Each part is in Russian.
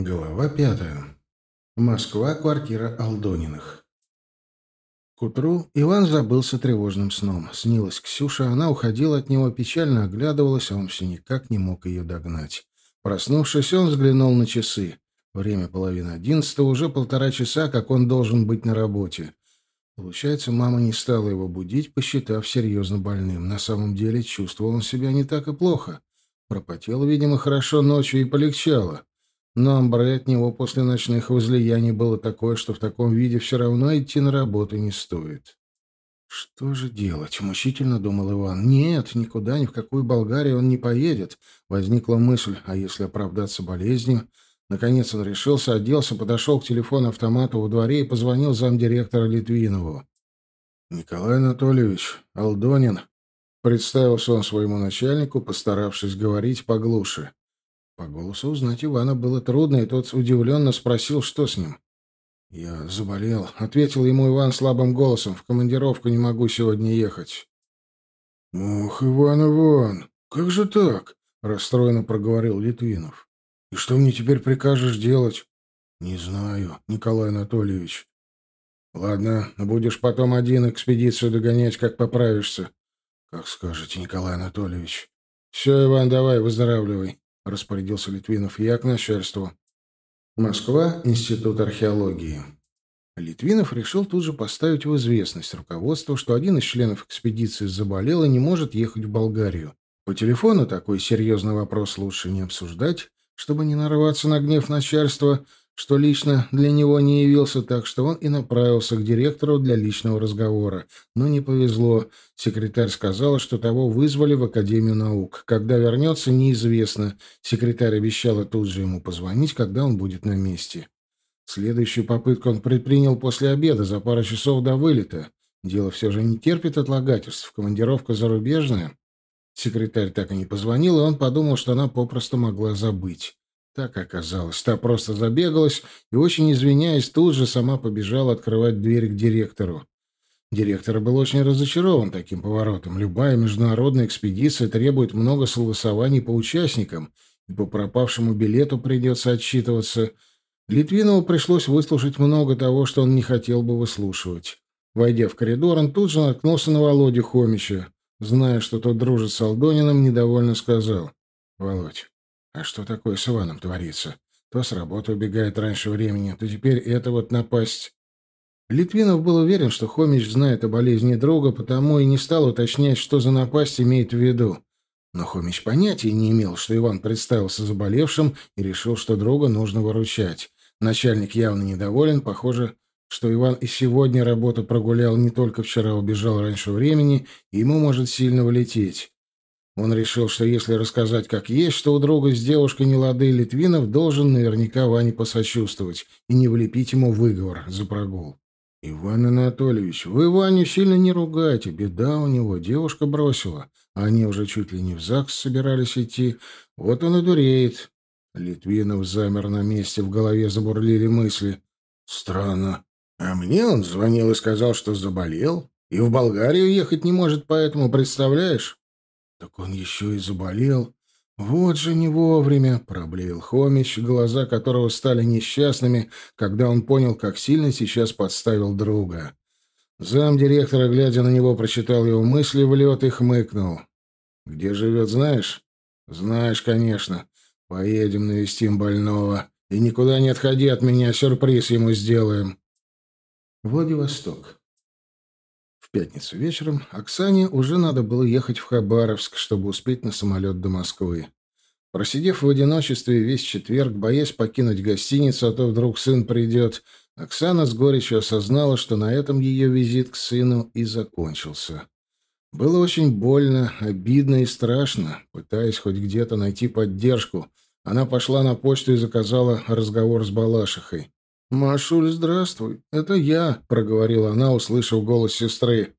Глава пятая. Москва, квартира Алдониных. К утру Иван забылся тревожным сном. Снилась Ксюша, она уходила от него, печально оглядывалась, а он все никак не мог ее догнать. Проснувшись, он взглянул на часы. Время половины одиннадцатого, уже полтора часа, как он должен быть на работе. Получается, мама не стала его будить, посчитав серьезно больным. На самом деле чувствовал он себя не так и плохо. Пропотел, видимо, хорошо ночью и полегчало. Но амбре от него после ночных возлияний было такое, что в таком виде все равно идти на работу не стоит. «Что же делать?» — мучительно думал Иван. «Нет, никуда, ни в какую Болгарию он не поедет». Возникла мысль, а если оправдаться болезнью? Наконец он решился, оделся, подошел к телефону-автомату во дворе и позвонил замдиректора Литвинову. «Николай Анатольевич, Алдонин», — представился он своему начальнику, постаравшись говорить поглуше. По голосу узнать Ивана было трудно, и тот удивленно спросил, что с ним. «Я заболел», — ответил ему Иван слабым голосом. «В командировку не могу сегодня ехать». «Ох, Иван, Иван, как же так?» — расстроенно проговорил Литвинов. «И что мне теперь прикажешь делать?» «Не знаю, Николай Анатольевич». «Ладно, будешь потом один экспедицию догонять, как поправишься». «Как скажете, Николай Анатольевич». «Все, Иван, давай, выздоравливай» распорядился Литвинов. «Я к начальству». Москва, Институт археологии. Литвинов решил тут же поставить в известность руководство, что один из членов экспедиции заболел и не может ехать в Болгарию. По телефону такой серьезный вопрос лучше не обсуждать, чтобы не нарваться на гнев начальства, что лично для него не явился, так что он и направился к директору для личного разговора. Но не повезло. Секретарь сказала, что того вызвали в Академию наук. Когда вернется, неизвестно. Секретарь обещала тут же ему позвонить, когда он будет на месте. Следующую попытку он предпринял после обеда, за пару часов до вылета. Дело все же не терпит отлагательств. Командировка зарубежная. Секретарь так и не позвонил, и он подумал, что она попросту могла забыть. Так оказалось. Та просто забегалась и, очень извиняясь, тут же сама побежала открывать дверь к директору. Директор был очень разочарован таким поворотом. Любая международная экспедиция требует много согласований по участникам, и по пропавшему билету придется отчитываться. Литвинову пришлось выслушать много того, что он не хотел бы выслушивать. Войдя в коридор, он тут же наткнулся на Володю Хомича. Зная, что тот дружит с Алдониным, недовольно сказал. «Володь, а что такое с Иваном творится? То с работы убегает раньше времени, то теперь это вот напасть. Литвинов был уверен, что Хомич знает о болезни друга, потому и не стал уточнять, что за напасть имеет в виду. Но Хомич понятия не имел, что Иван представился заболевшим и решил, что друга нужно выручать. Начальник явно недоволен, похоже, что Иван и сегодня работу прогулял, не только вчера убежал раньше времени, и ему может сильно влететь. Он решил, что если рассказать как есть, что у друга с девушкой не лады Литвинов, должен наверняка Ване посочувствовать и не влепить ему выговор за прогул. «Иван Анатольевич, вы Ваню сильно не ругайте, беда у него, девушка бросила, а они уже чуть ли не в ЗАГС собирались идти, вот он и дуреет». Литвинов замер на месте, в голове забурлили мысли. «Странно. А мне он звонил и сказал, что заболел, и в Болгарию ехать не может, поэтому, представляешь?» Так он еще и заболел. Вот же не вовремя, проблеял Хомич, глаза которого стали несчастными, когда он понял, как сильно сейчас подставил друга. Зам директора, глядя на него, прочитал его мысли в лед и хмыкнул. «Где живет, знаешь?» «Знаешь, конечно. Поедем навестим больного. И никуда не отходи от меня, сюрприз ему сделаем». Владивосток. В пятницу вечером Оксане уже надо было ехать в Хабаровск, чтобы успеть на самолет до Москвы. Просидев в одиночестве весь четверг, боясь покинуть гостиницу, а то вдруг сын придет, Оксана с горечью осознала, что на этом ее визит к сыну и закончился. Было очень больно, обидно и страшно. Пытаясь хоть где-то найти поддержку, она пошла на почту и заказала разговор с Балашихой. «Машуль, здравствуй. Это я», — проговорила она, услышав голос сестры.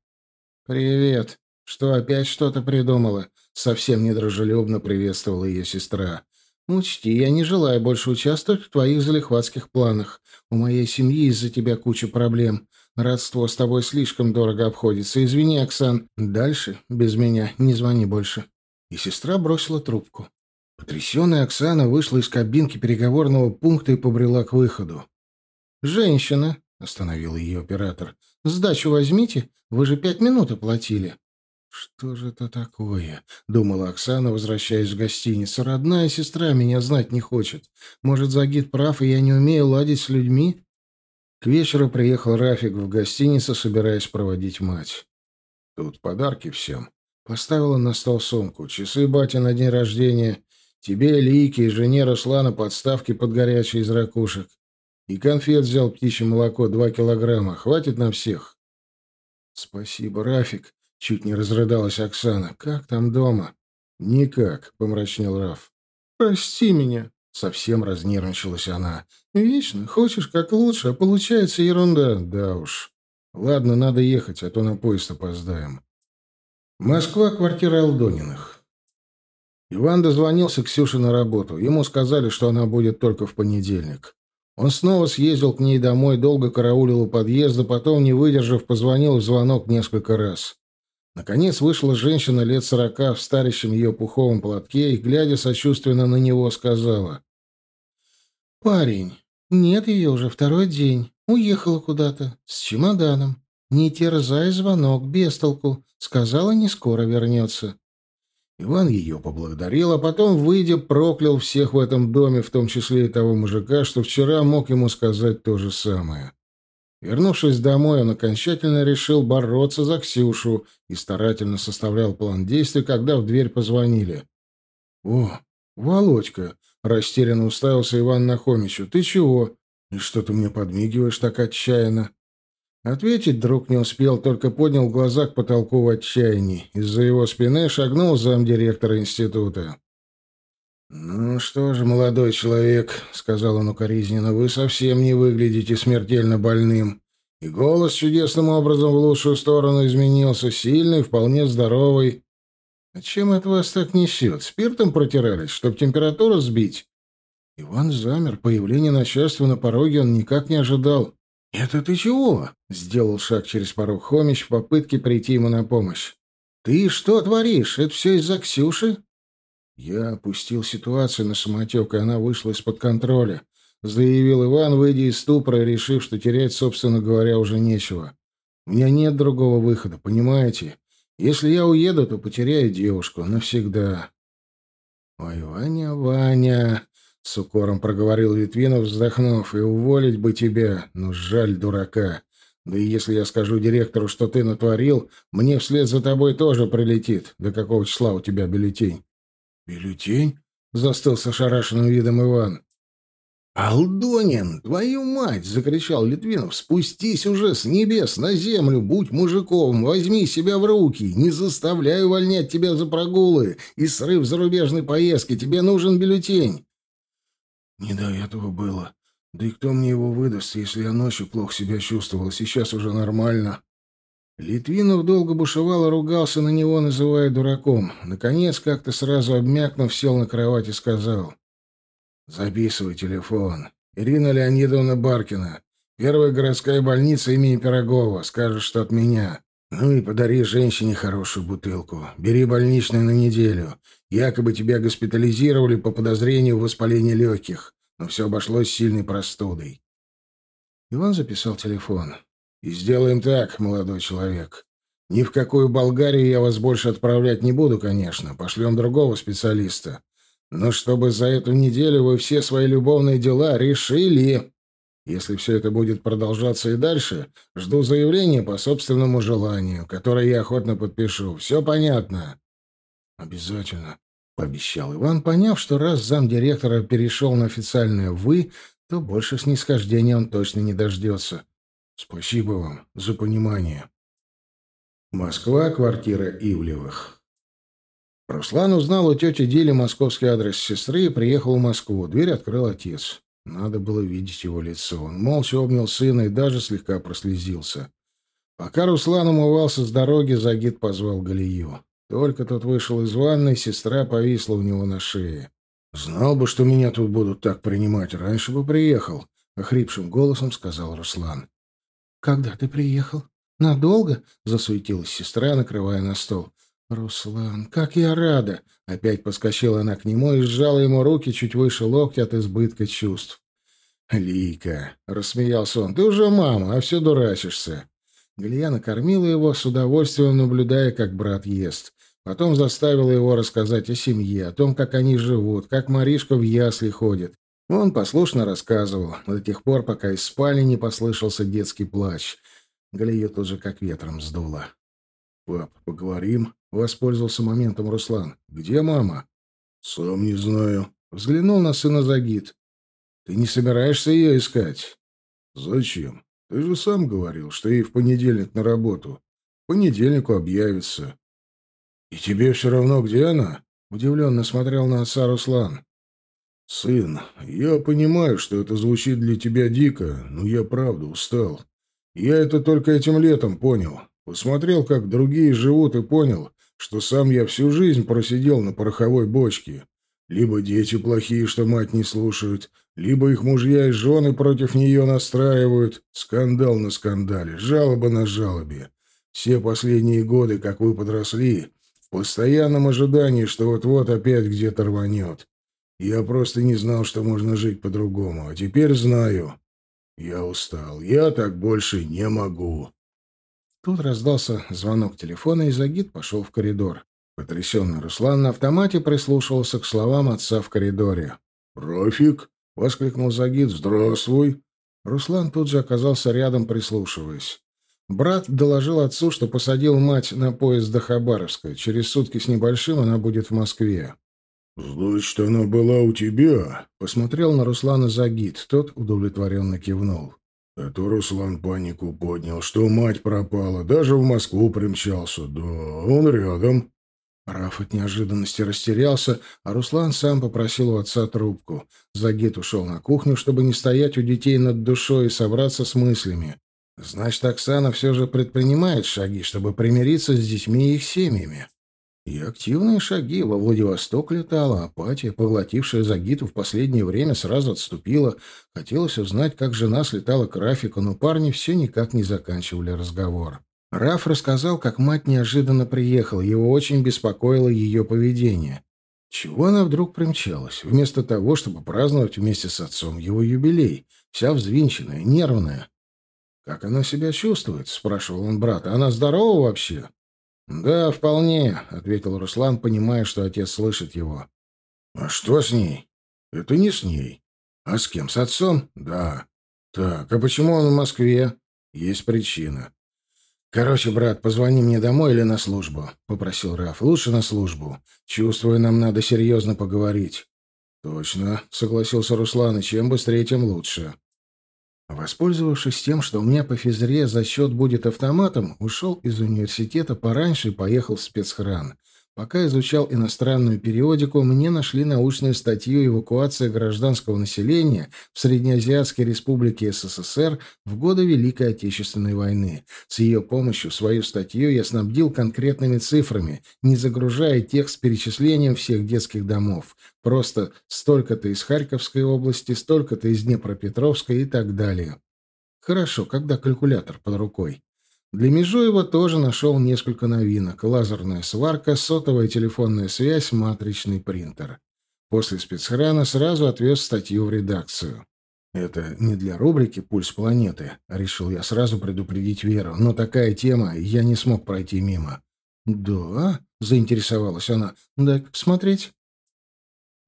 «Привет. Что, опять что-то придумала?» Совсем недружелюбно приветствовала ее сестра. «Учти, я не желаю больше участвовать в твоих залихватских планах. У моей семьи из-за тебя куча проблем. Родство с тобой слишком дорого обходится. Извини, Оксан. Дальше, без меня, не звони больше». И сестра бросила трубку. Потрясенная Оксана вышла из кабинки переговорного пункта и побрела к выходу. «Женщина», — остановил ее оператор, — «сдачу возьмите, вы же пять минут оплатили». «Что же это такое?» — думала Оксана, возвращаясь в гостиницу. «Родная сестра меня знать не хочет. Может, Загид прав, и я не умею ладить с людьми?» К вечеру приехал Рафик в гостиницу, собираясь проводить мать. «Тут подарки всем». Поставила на стол сумку. «Часы батя на день рождения. Тебе, Лике и жене Руслана подставки под горячие из ракушек. И конфет взял птичье молоко два килограмма. Хватит на всех?» «Спасибо, Рафик», Чуть не разрыдалась Оксана. «Как там дома?» «Никак», — помрачнел Раф. «Прости меня», — совсем разнервничалась она. «Вечно хочешь как лучше, а получается ерунда». «Да уж. Ладно, надо ехать, а то на поезд опоздаем». Москва, квартира Алдониных. Иван дозвонился Ксюше на работу. Ему сказали, что она будет только в понедельник. Он снова съездил к ней домой, долго караулил у подъезда, потом, не выдержав, позвонил в звонок несколько раз. Наконец вышла женщина лет сорока в старящем ее пуховом платке и, глядя сочувственно на него, сказала. «Парень, нет ее уже второй день. Уехала куда-то. С чемоданом. Не терзай звонок, без толку. Сказала, не скоро вернется». Иван ее поблагодарил, а потом, выйдя, проклял всех в этом доме, в том числе и того мужика, что вчера мог ему сказать то же самое. Вернувшись домой, он окончательно решил бороться за Ксюшу и старательно составлял план действий, когда в дверь позвонили. «О, Володька!» — растерянно уставился Иван Нахомичу. «Ты чего? И что ты мне подмигиваешь так отчаянно?» Ответить друг не успел, только поднял глаза к потолку в отчаянии. Из-за его спины шагнул замдиректора института. «Ну что же, молодой человек», — сказал он укоризненно, — «вы совсем не выглядите смертельно больным. И голос чудесным образом в лучшую сторону изменился, сильный, вполне здоровый. А чем это вас так несет? Спиртом протирались, чтоб температуру сбить?» Иван замер. Появление начальства на пороге он никак не ожидал. «Это ты чего?» — сделал шаг через порог Хомич в попытке прийти ему на помощь. «Ты что творишь? Это все из-за Ксюши?» Я опустил ситуацию на самотек, и она вышла из-под контроля, заявил Иван, выйдя из ступора, решив, что терять, собственно говоря, уже нечего. У меня нет другого выхода, понимаете? Если я уеду, то потеряю девушку навсегда. Ой, Ваня, Ваня, с укором проговорил Литвинов, вздохнув, и уволить бы тебя, но жаль дурака. Да и если я скажу директору, что ты натворил, мне вслед за тобой тоже прилетит. До какого числа у тебя бюллетень? «Бюллетень?» — застыл с ошарашенным видом Иван. «Алдонин, твою мать!» — закричал Литвинов. «Спустись уже с небес на землю, будь мужиком, возьми себя в руки, не заставляй увольнять тебя за прогулы и срыв зарубежной поездки, тебе нужен бюллетень». «Не до этого было. Да и кто мне его выдаст, если я ночью плохо себя чувствовал, сейчас уже нормально?» Литвинов долго бушевал и ругался на него, называя дураком. Наконец, как-то сразу обмякнув, сел на кровать и сказал. «Записывай телефон. Ирина Леонидовна Баркина. Первая городская больница имени Пирогова. Скажешь, что от меня. Ну и подари женщине хорошую бутылку. Бери больничный на неделю. Якобы тебя госпитализировали по подозрению в воспалении легких, но все обошлось сильной простудой». Иван записал телефон. И сделаем так, молодой человек. Ни в какую Болгарию я вас больше отправлять не буду, конечно. Пошлем другого специалиста. Но чтобы за эту неделю вы все свои любовные дела решили. Если все это будет продолжаться и дальше, жду заявления по собственному желанию, которое я охотно подпишу. Все понятно? Обязательно, — пообещал Иван, поняв, что раз замдиректора перешел на официальное «вы», то больше снисхождения он точно не дождется. Спасибо вам за понимание. Москва, квартира Ивлевых. Руслан узнал у тети Дили московский адрес сестры и приехал в Москву. Дверь открыл отец. Надо было видеть его лицо. Он молча обнял сына и даже слегка прослезился. Пока Руслан умывался с дороги, Загид позвал Галию. Только тот вышел из ванной, сестра повисла у него на шее. «Знал бы, что меня тут будут так принимать, раньше бы приехал», — охрипшим голосом сказал Руслан. «Когда ты приехал? Надолго?» — засуетилась сестра, накрывая на стол. «Руслан, как я рада!» Опять поскочила она к нему и сжала ему руки чуть выше локтя от избытка чувств. «Лика!» — рассмеялся он. «Ты уже мама, а все дурачишься!» Галия накормила его, с удовольствием наблюдая, как брат ест. Потом заставила его рассказать о семье, о том, как они живут, как Маришка в ясли ходит. Он послушно рассказывал, до тех пор, пока из спальни не послышался детский плач. Галию тут же как ветром сдуло. «Пап, поговорим?» — воспользовался моментом Руслан. «Где мама?» «Сам не знаю». Взглянул на сына Загид. «Ты не собираешься ее искать?» «Зачем? Ты же сам говорил, что ей в понедельник на работу. В понедельнику объявится». «И тебе все равно, где она?» — удивленно смотрел на отца Руслан. «Сын, я понимаю, что это звучит для тебя дико, но я правда устал. Я это только этим летом понял. Посмотрел, как другие живут, и понял, что сам я всю жизнь просидел на пороховой бочке. Либо дети плохие, что мать не слушают, либо их мужья и жены против нее настраивают. Скандал на скандале, жалоба на жалобе. Все последние годы, как вы подросли, в постоянном ожидании, что вот-вот опять где-то рванет. Я просто не знал, что можно жить по-другому, а теперь знаю. Я устал. Я так больше не могу. Тут раздался звонок телефона, и Загид пошел в коридор. Потрясенный Руслан на автомате прислушивался к словам отца в коридоре. «Рафик!» — воскликнул Загид. «Здравствуй!» Руслан тут же оказался рядом, прислушиваясь. Брат доложил отцу, что посадил мать на поезд до Хабаровска. Через сутки с небольшим она будет в Москве. «Значит, она была у тебя?» — посмотрел на Руслана Загид. Тот удовлетворенно кивнул. «Это Руслан панику поднял, что мать пропала, даже в Москву примчался. Да, он рядом». Раф от неожиданности растерялся, а Руслан сам попросил у отца трубку. Загид ушел на кухню, чтобы не стоять у детей над душой и собраться с мыслями. Значит, Оксана все же предпринимает шаги, чтобы примириться с детьми и их семьями. И активные шаги. Во Владивосток летала, апатия, поглотившая Загиту в последнее время, сразу отступила. Хотелось узнать, как жена слетала к Рафику, но парни все никак не заканчивали разговор. Раф рассказал, как мать неожиданно приехала, его очень беспокоило ее поведение. Чего она вдруг примчалась, вместо того, чтобы праздновать вместе с отцом его юбилей, вся взвинченная, нервная? «Как она себя чувствует?» — спрашивал он брата. «Она здорова вообще?» «Да, вполне», — ответил Руслан, понимая, что отец слышит его. «А что с ней?» «Это не с ней». «А с кем? С отцом?» «Да». «Так, а почему он в Москве?» «Есть причина». «Короче, брат, позвони мне домой или на службу», — попросил Раф. «Лучше на службу. Чувствую, нам надо серьезно поговорить». «Точно», — согласился Руслан, — «и чем быстрее, тем лучше». Воспользовавшись тем, что у меня по физре зачет будет автоматом, ушел из университета пораньше и поехал в спецхран. Пока изучал иностранную периодику, мне нашли научную статью «Эвакуация гражданского населения в Среднеазиатской республике СССР в годы Великой Отечественной войны». С ее помощью свою статью я снабдил конкретными цифрами, не загружая текст с перечислением всех детских домов. Просто столько-то из Харьковской области, столько-то из Днепропетровской и так далее. Хорошо, когда калькулятор под рукой. Для Межуева тоже нашел несколько новинок. Лазерная сварка, сотовая телефонная связь, матричный принтер. После спецхрана сразу отвез статью в редакцию. Это не для рубрики «Пульс планеты», — решил я сразу предупредить Веру, но такая тема, я не смог пройти мимо. «Да?» — заинтересовалась она. «Дай-ка посмотреть».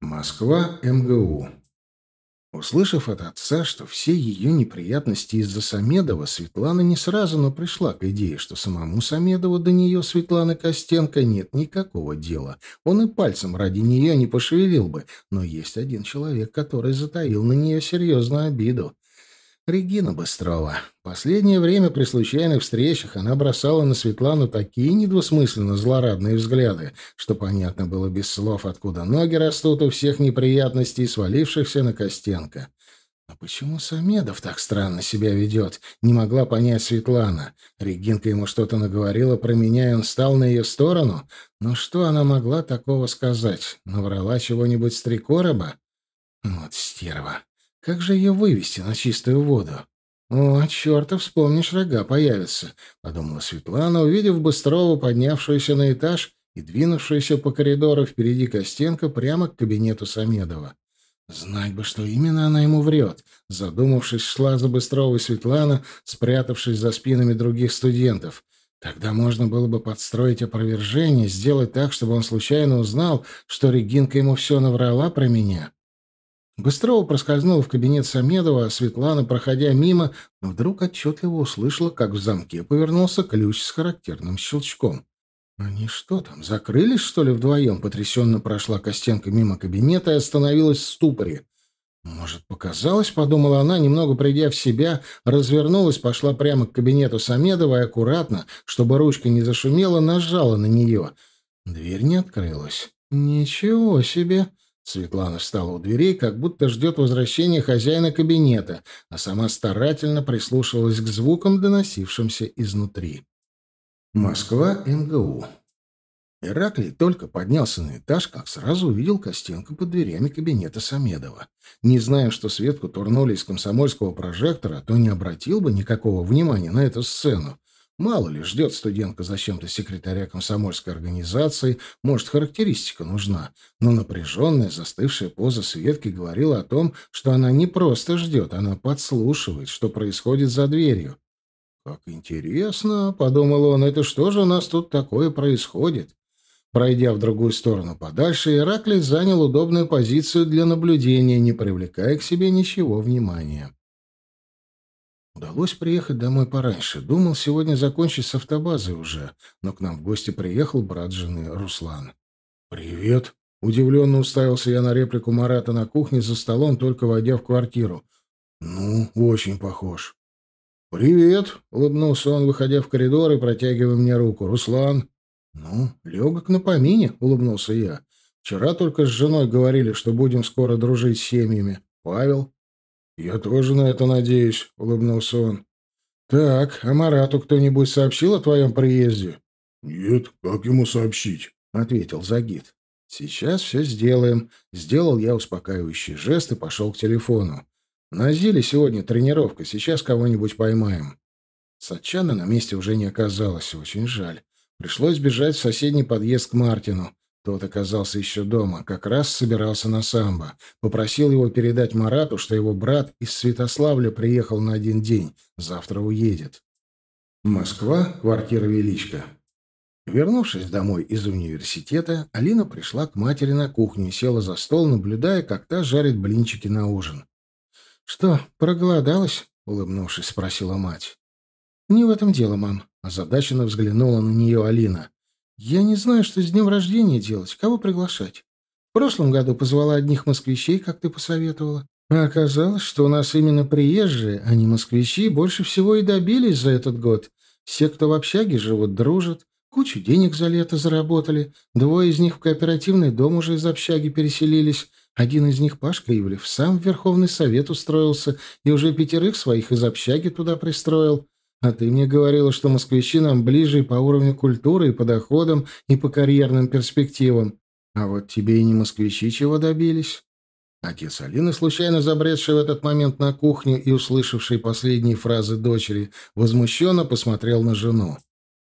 Москва, МГУ. Услышав от отца, что все ее неприятности из-за Самедова, Светлана не сразу, но пришла к идее, что самому Самедову до нее, Светланы Костенко, нет никакого дела. Он и пальцем ради нее не пошевелил бы, но есть один человек, который затаил на нее серьезную обиду. Регина Быстрова. Последнее время при случайных встречах она бросала на Светлану такие недвусмысленно злорадные взгляды, что понятно было без слов, откуда ноги растут у всех неприятностей, свалившихся на Костенко. А почему Самедов так странно себя ведет? Не могла понять Светлана. Регинка ему что-то наговорила про меня, и он стал на ее сторону. Но что она могла такого сказать? Наврала чего-нибудь с три короба? Вот стерва. Как же ее вывести на чистую воду? «О, черта, вспомнишь, рога появятся», — подумала Светлана, увидев Быстрову, поднявшуюся на этаж и двинувшаяся по коридору впереди Костенко прямо к кабинету Самедова. Знать бы, что именно она ему врет. Задумавшись, шла за Быстровой Светлана, спрятавшись за спинами других студентов. Тогда можно было бы подстроить опровержение, сделать так, чтобы он случайно узнал, что Регинка ему все наврала про меня. Быстрова проскользнула в кабинет Самедова, а Светлана, проходя мимо, вдруг отчетливо услышала, как в замке повернулся ключ с характерным щелчком. «Они что там, закрылись, что ли, вдвоем?» Потрясенно прошла Костенко мимо кабинета и остановилась в ступоре. «Может, показалось?» — подумала она, немного придя в себя, развернулась, пошла прямо к кабинету Самедова и аккуратно, чтобы ручка не зашумела, нажала на нее. Дверь не открылась. «Ничего себе!» Светлана встала у дверей, как будто ждет возвращения хозяина кабинета, а сама старательно прислушивалась к звукам, доносившимся изнутри. Москва, МГУ. Ираклий только поднялся на этаж, как сразу увидел Костенко под дверями кабинета Самедова. Не зная, что Светку турнули из комсомольского прожектора, то не обратил бы никакого внимания на эту сцену. Мало ли, ждет студентка зачем-то секретаря комсомольской организации, может, характеристика нужна. Но напряженная, застывшая поза Светки говорила о том, что она не просто ждет, она подслушивает, что происходит за дверью. «Как интересно», — подумал он, — «это что же у нас тут такое происходит?» Пройдя в другую сторону подальше, Ираклий занял удобную позицию для наблюдения, не привлекая к себе ничего внимания. Удалось приехать домой пораньше. Думал сегодня закончить с автобазой уже, но к нам в гости приехал брат жены Руслан. «Привет!» — удивленно уставился я на реплику Марата на кухне за столом, только войдя в квартиру. «Ну, очень похож». «Привет!» — улыбнулся он, выходя в коридор и протягивая мне руку. «Руслан!» «Ну, легок на помине», — улыбнулся я. «Вчера только с женой говорили, что будем скоро дружить с семьями. Павел?» «Я тоже на это надеюсь», — улыбнулся он. «Так, а Марату кто-нибудь сообщил о твоем приезде?» «Нет, как ему сообщить?» — ответил Загид. «Сейчас все сделаем». Сделал я успокаивающий жест и пошел к телефону. На Зиле сегодня тренировка, сейчас кого-нибудь поймаем. Сачана на месте уже не оказалось, очень жаль. Пришлось бежать в соседний подъезд к Мартину. Тот оказался еще дома, как раз собирался на самбо. Попросил его передать Марату, что его брат из Святославля приехал на один день, завтра уедет. Москва, квартира Величко. Вернувшись домой из университета, Алина пришла к матери на кухню и села за стол, наблюдая, как та жарит блинчики на ужин. «Что, проголодалась?» — улыбнувшись, спросила мать. «Не в этом дело, мам», — озадаченно взглянула на нее Алина. «Я не знаю, что с днем рождения делать, кого приглашать. В прошлом году позвала одних москвичей, как ты посоветовала. А оказалось, что у нас именно приезжие, а не москвичи, больше всего и добились за этот год. Все, кто в общаге живут, дружат, кучу денег за лето заработали, двое из них в кооперативный дом уже из общаги переселились». Один из них, Пашка Ивлев, сам в Верховный Совет устроился и уже пятерых своих из общаги туда пристроил. А ты мне говорила, что москвичи нам ближе и по уровню культуры, и по доходам, и по карьерным перспективам. А вот тебе и не москвичи чего добились. Отец Алины, случайно забредший в этот момент на кухню и услышавший последние фразы дочери, возмущенно посмотрел на жену.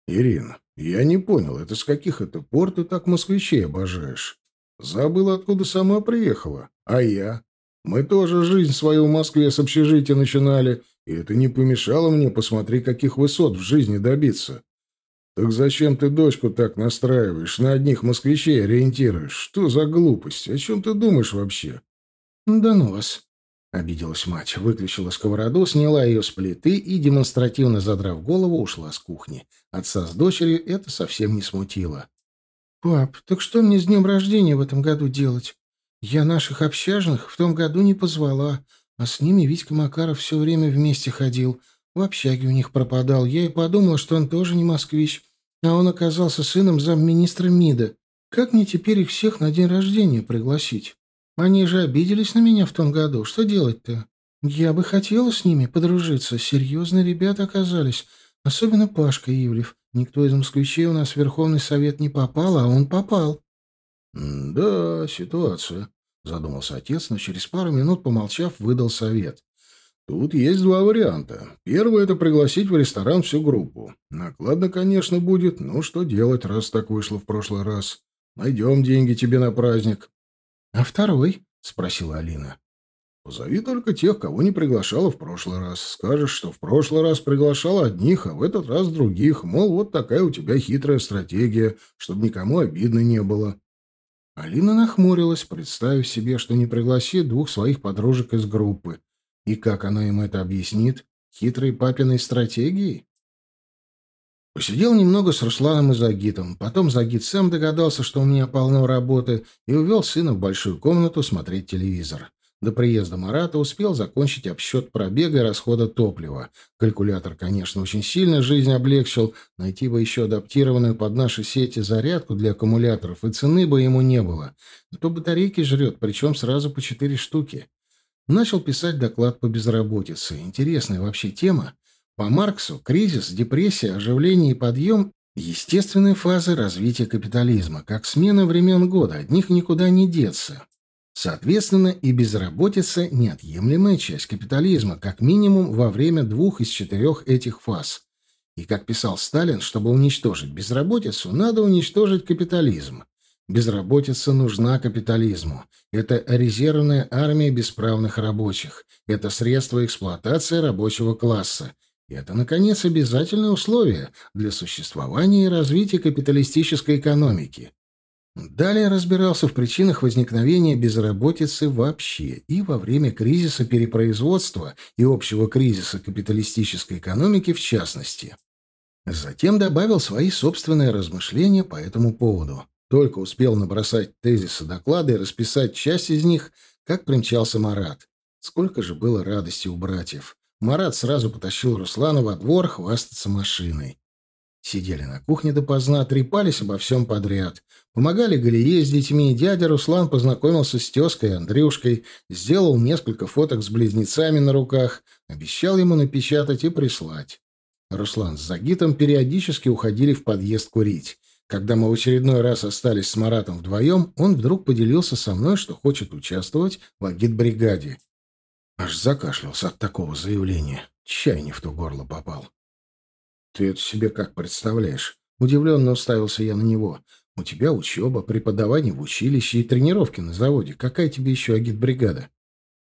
«Ирина, я не понял, это с каких это пор ты так москвичей обожаешь?» Забыла, откуда сама приехала. А я? Мы тоже жизнь свою в Москве с общежития начинали, и это не помешало мне, посмотри, каких высот в жизни добиться. Так зачем ты дочку так настраиваешь, на одних москвичей ориентируешь? Что за глупость? О чем ты думаешь вообще? Да ну вас. Обиделась мать, выключила сковороду, сняла ее с плиты и, демонстративно задрав голову, ушла с кухни. Отца с дочерью это совсем не смутило. «Пап, так что мне с днем рождения в этом году делать? Я наших общажных в том году не позвала, а с ними Витька Макаров все время вместе ходил. В общаге у них пропадал. Я и подумала, что он тоже не москвич, а он оказался сыном замминистра МИДа. Как мне теперь их всех на день рождения пригласить? Они же обиделись на меня в том году. Что делать-то? Я бы хотела с ними подружиться. Серьезные ребята оказались. Особенно Пашка Ивлев. Никто из москвичей у нас в Верховный Совет не попал, а он попал. — Да, ситуация, — задумался отец, но через пару минут, помолчав, выдал совет. — Тут есть два варианта. Первый — это пригласить в ресторан всю группу. Накладно, конечно, будет, но что делать, раз так вышло в прошлый раз? Найдем деньги тебе на праздник. — А второй? — спросила Алина. — Позови только тех, кого не приглашала в прошлый раз. Скажешь, что в прошлый раз приглашала одних, а в этот раз других. Мол, вот такая у тебя хитрая стратегия, чтобы никому обидно не было. Алина нахмурилась, представив себе, что не пригласит двух своих подружек из группы. И как она им это объяснит? Хитрой папиной стратегией? Посидел немного с Русланом и Загитом. Потом Загит сам догадался, что у меня полно работы, и увел сына в большую комнату смотреть телевизор. До приезда Марата успел закончить обсчет пробега и расхода топлива. Калькулятор, конечно, очень сильно жизнь облегчил. Найти бы еще адаптированную под наши сети зарядку для аккумуляторов, и цены бы ему не было. Зато батарейки жрет, причем сразу по четыре штуки. Начал писать доклад по безработице. Интересная вообще тема. По Марксу кризис, депрессия, оживление и подъем – естественные фазы развития капитализма, как смена времен года, от них никуда не деться. Соответственно, и безработица – неотъемлемая часть капитализма, как минимум во время двух из четырех этих фаз. И, как писал Сталин, чтобы уничтожить безработицу, надо уничтожить капитализм. Безработица нужна капитализму. Это резервная армия бесправных рабочих. Это средство эксплуатации рабочего класса. И это, наконец, обязательное условие для существования и развития капиталистической экономики. Далее разбирался в причинах возникновения безработицы вообще и во время кризиса перепроизводства и общего кризиса капиталистической экономики в частности. Затем добавил свои собственные размышления по этому поводу. Только успел набросать тезисы доклада и расписать часть из них, как примчался Марат. Сколько же было радости у братьев. Марат сразу потащил Руслана во двор хвастаться машиной. Сидели на кухне допоздна, трепались обо всем подряд. Помогали Галие с детьми, дядя Руслан познакомился с тезкой Андрюшкой, сделал несколько фоток с близнецами на руках, обещал ему напечатать и прислать. Руслан с Загитом периодически уходили в подъезд курить. Когда мы в очередной раз остались с Маратом вдвоем, он вдруг поделился со мной, что хочет участвовать в агитбригаде. Аж закашлялся от такого заявления. Чай не в то горло попал. «Ты это себе как представляешь?» Удивленно уставился я на него. «У тебя учеба, преподавание в училище и тренировки на заводе. Какая тебе еще агитбригада?»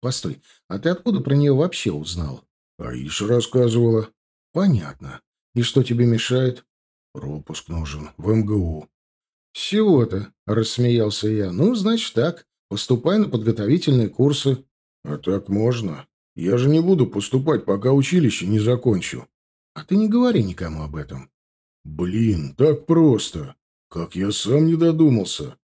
«Постой, а ты откуда про нее вообще узнал?» «Аиша рассказывала». «Понятно. И что тебе мешает?» Пропуск нужен. В МГУ. Всего-то, рассмеялся я. Ну, значит так. Поступай на подготовительные курсы. А так можно? Я же не буду поступать, пока училище не закончу. А ты не говори никому об этом. Блин, так просто. Как я сам не додумался.